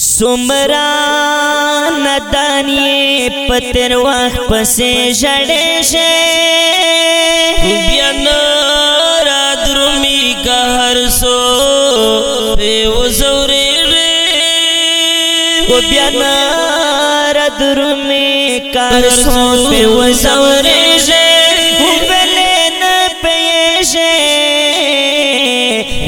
सुमरा नदानिए पतरवा पसे जड़े से नद्रुमी का सो रे वो सौरे रे ब्या नद्रुमी का हर सो रे ओ सौरे से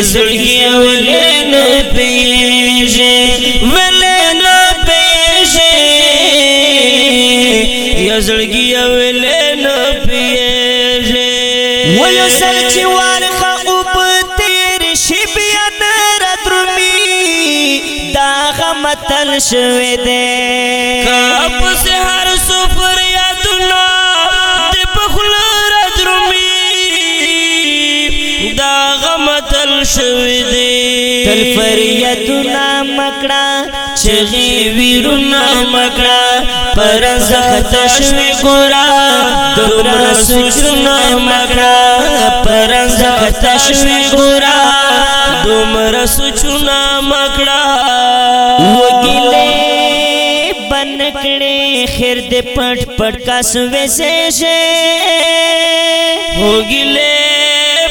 چې زړګي ولې نه پیژې ولې نه پیژې یا زړګي ولې نه پیژې ولې سر چې وارخه او په تیر شي بیا در درمي دا غمتل شوې ده کا په هر چغی ویرونا مکڑا پر زخت شوی گورا دورا سوچرونا مکڑا پر زخت شوی گورا دومر سوچرونا مکڑا وگیلے بن کڑے خیر دے پٹ پٹ کا سوے سے شے وگیلے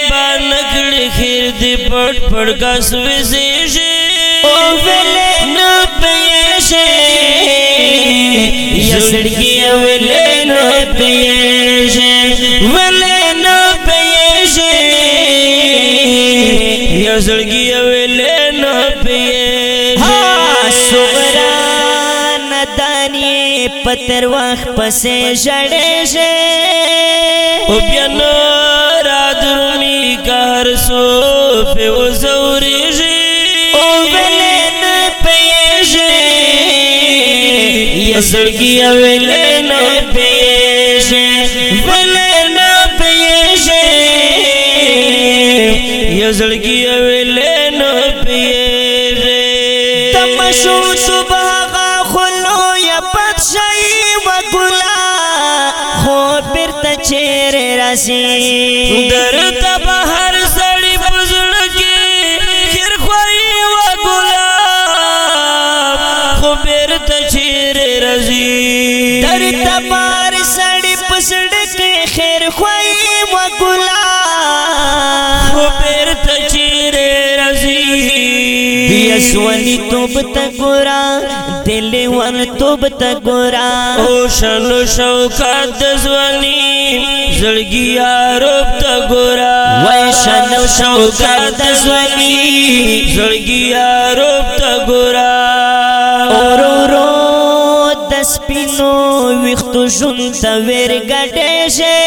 بن کڑے خیر دے پٹ پٹ کا سوے سے شے او ویلے نا پیشے یو سڑکی اولے نو پیشے ولے نو پیشے یو سڑکی اولے نو پیشے سمرا ندانی پتر وقت پسے جڑے شے او بیا نو را درمی کار سو پہ او زوری جی او بلے سڑکی اویلے نہ پیش بلے نہ پیش یہ سڑکی اویلے نہ پیش تمشو صبح غا خلو یا پتشئی و گلا خو تچیر رسی در تبہر پسڑ کے خیر خوائی و گلا خو پیر تچیر رزی بیس ولی توب تا گورا دل ول توب تا گورا او شل شو قدس زلگی آروب تا گورا وی شل شو قدس زلگی آروب تا گورا سپینو وختو جون تا ور ګټې شه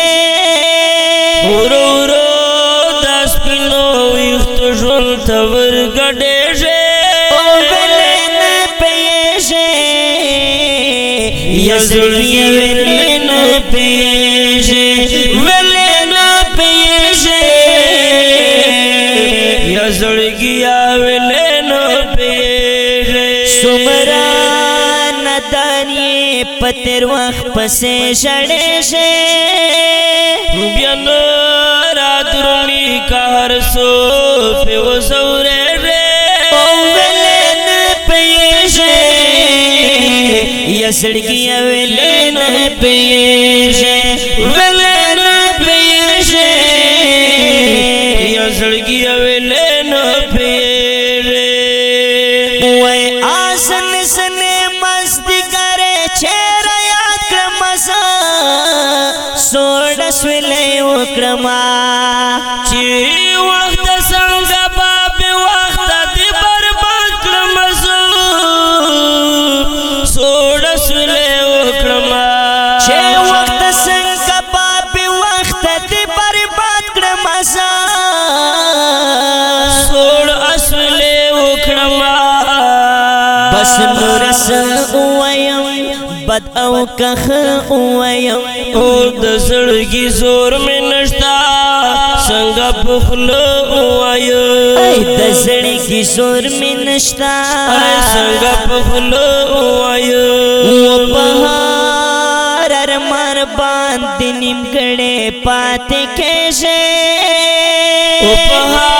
ورو ورو د سپینو وختو جون تا ور ګټې شه او بل نه پېشه یزړی دانې پتر وخت پسې شړې شه بیا نو را درلی کار سو په وسور رې او ولن پېژ یسړګي ولن پېژ ولن سوړ سولې وکړما چې بد او کخ او یم او د زړګي زور مې نشتا څنګه بخلو او یم د زړګي زور مې نشتا څنګه بخلو او یم بهار ارمان باندې نیمګړې پاتې کېږي او بهار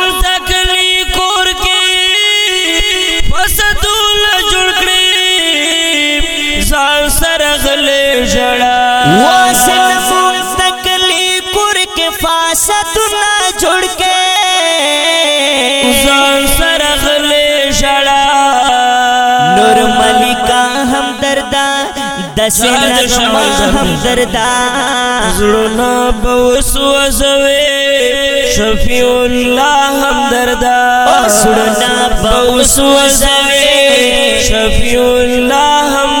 چھڑ کے زان سرغل شڑا نور ملکا ہم دردہ دس نغمہ ہم دردہ زڑنا بوس وزوے شفیع اللہ ہم دردہ زڑنا بوس وزوے شفیع اللہ ہم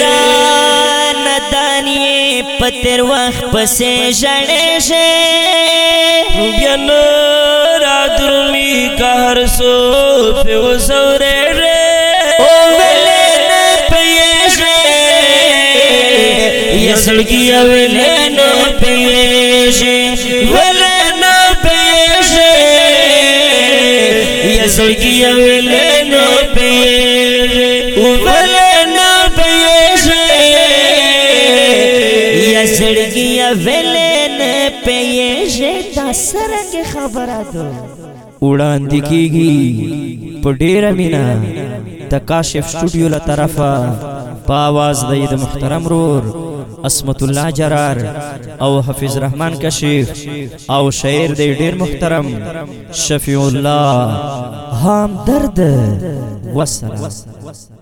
تیر وخت پسې را نا دیکار سو په پی سورے رے پیش یسریا املین پیش یس لین پیش سرنګ خبره ده وړاندې کیږي په ډیره مینا د کاشف سټوډیو له طرفه په आवाज د دې محترم رور اسمت الله جرار او حفیظ رحمان کشیف او شاعر دې ډیر محترم شفیع الله هم درد وسره